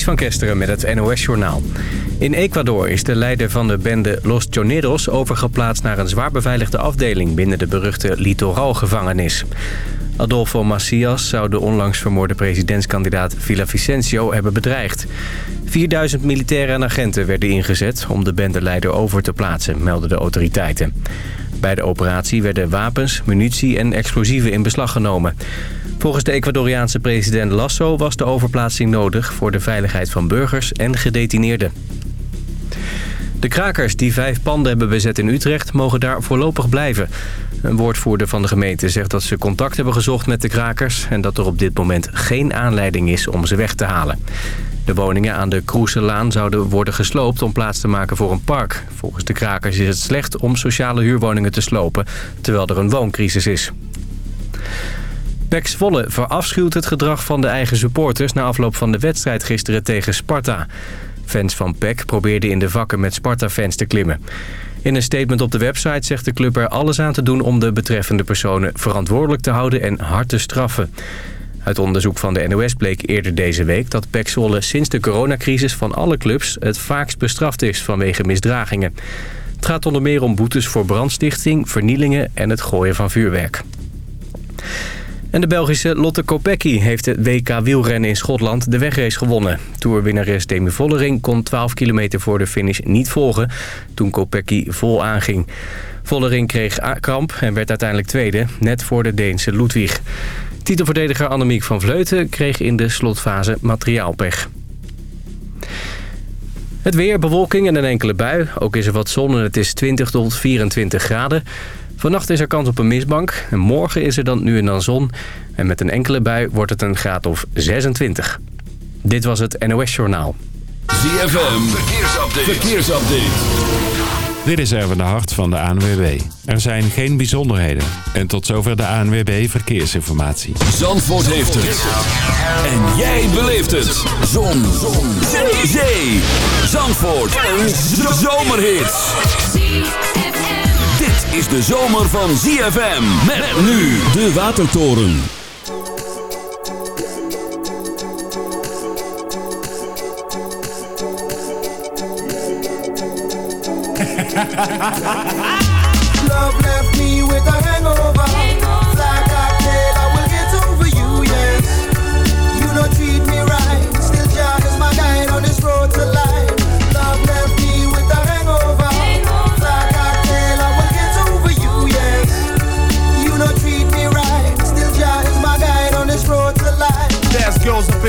Van Kesteren met het NOS-journaal. In Ecuador is de leider van de bende Los Choneros overgeplaatst naar een zwaar beveiligde afdeling binnen de beruchte Litoral-gevangenis. Adolfo Macias zou de onlangs vermoorde presidentskandidaat Vicencio hebben bedreigd. 4000 militairen en agenten werden ingezet om de bendeleider over te plaatsen, melden de autoriteiten. Bij de operatie werden wapens, munitie en explosieven in beslag genomen. Volgens de Ecuadoriaanse president Lasso was de overplaatsing nodig... voor de veiligheid van burgers en gedetineerden. De krakers die vijf panden hebben bezet in Utrecht mogen daar voorlopig blijven. Een woordvoerder van de gemeente zegt dat ze contact hebben gezocht met de krakers... en dat er op dit moment geen aanleiding is om ze weg te halen. De woningen aan de Kroeselaan zouden worden gesloopt om plaats te maken voor een park. Volgens de krakers is het slecht om sociale huurwoningen te slopen... terwijl er een wooncrisis is. Pek Zwolle verafschuwt het gedrag van de eigen supporters... na afloop van de wedstrijd gisteren tegen Sparta. Fans van PEC probeerden in de vakken met Sparta-fans te klimmen. In een statement op de website zegt de club er alles aan te doen... om de betreffende personen verantwoordelijk te houden en hard te straffen. Uit onderzoek van de NOS bleek eerder deze week dat PEC Zwolle sinds de coronacrisis van alle clubs het vaakst bestraft is vanwege misdragingen. Het gaat onder meer om boetes voor brandstichting, vernielingen en het gooien van vuurwerk. En de Belgische Lotte Kopecky heeft het WK wielrennen in Schotland de wegrace gewonnen. Tourwinnares Demi Vollering kon 12 kilometer voor de finish niet volgen toen Kopecky vol aanging. Vollering kreeg kramp en werd uiteindelijk tweede, net voor de Deense Ludwig. Titelverdediger Annemiek van Vleuten kreeg in de slotfase materiaalpech. Het weer, bewolking en een enkele bui. Ook is er wat zon en het is 20 tot 24 graden. Vannacht is er kans op een mistbank. En morgen is er dan nu en dan zon. En met een enkele bui wordt het een graad of 26. Dit was het NOS Journaal. ZFM, verkeersupdate. verkeersupdate. Dit is Erwin de Hart van de ANWB. Er zijn geen bijzonderheden. En tot zover de ANWB Verkeersinformatie. Zandvoort heeft het. En jij beleeft het. Zon. Zon. Zee. Zandvoort. Een zomerhit is de zomer van ZFM. Met nu de Watertoren. Love left me with a hangover.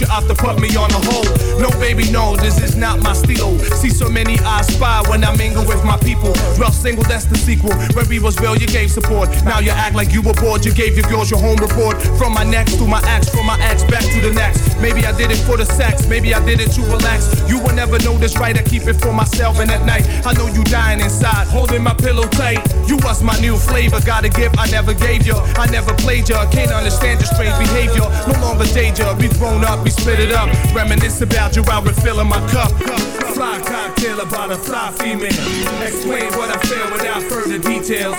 her on the hold. Single, that's the sequel. When we was real, you gave support. Now you act like you were bored. You gave your girls your home report. From my next to my ex, from my ex back to the next. Maybe I did it for the sex. Maybe I did it to relax. You will never know this right. I keep it for myself. And at night, I know you dying inside, holding my pillow tight. You was my new flavor, got a gift I never gave you. I never played you, can't understand your strange behavior. No longer danger, we thrown up, we split it up. Reminisce about you while refilling my cup. Fly about a fly female. Explain what I feel without further details.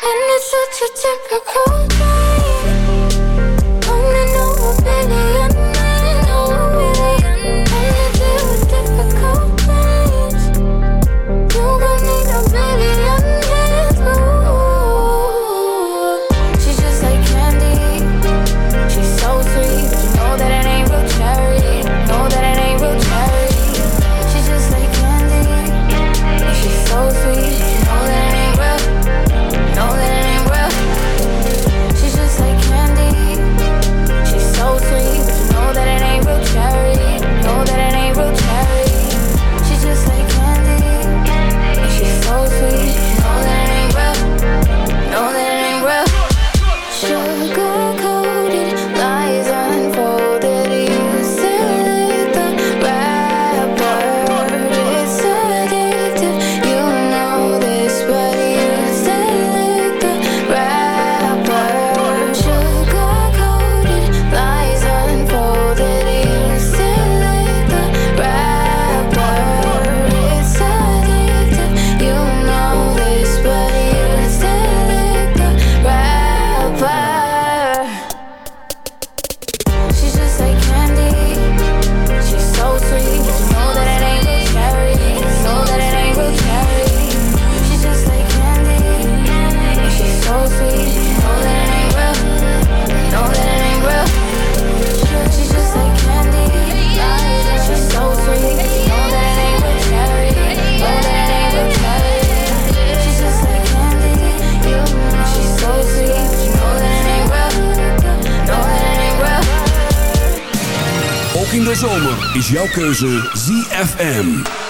jouw keuze ZFM.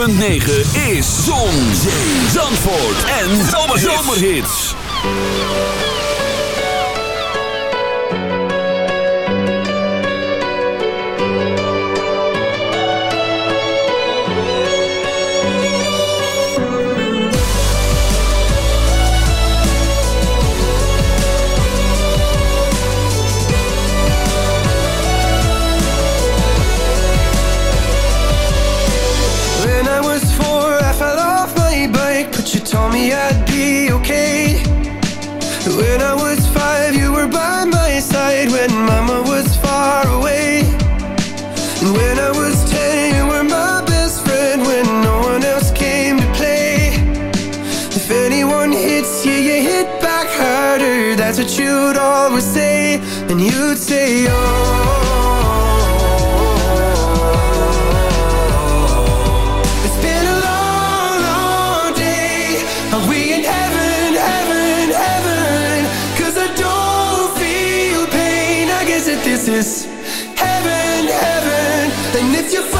106.9 is Zon, Zee, Zandvoort en zomer-zomerhits. is heaven, heaven. And if you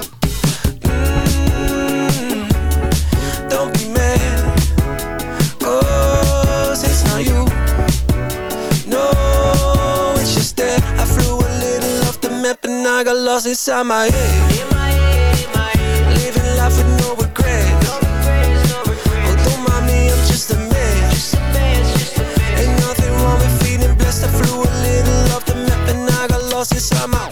Lost inside my head. Living life with no regrets. Oh, don't mind me, I'm just a man. Ain't nothing wrong with feeling blessed. I flew a little off the map and I got lost inside my.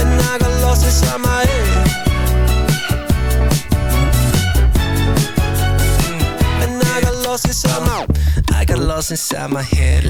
And I got lost inside my head. And I got lost inside my I got lost inside my head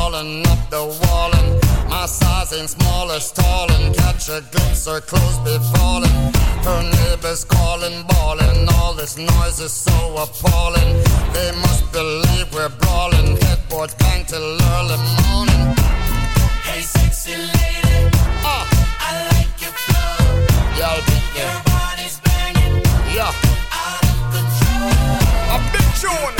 crawling up the wall and my size ain't small as tall and catch a glimpse her clothes be falling. Her neighbors calling, bawling, all this noise is so appalling. They must believe we're brawling, Headboard bang till early morning. Hey, sexy lady, uh, I like your flow. Yeah, your body's banging, yeah, out of control. A big tune.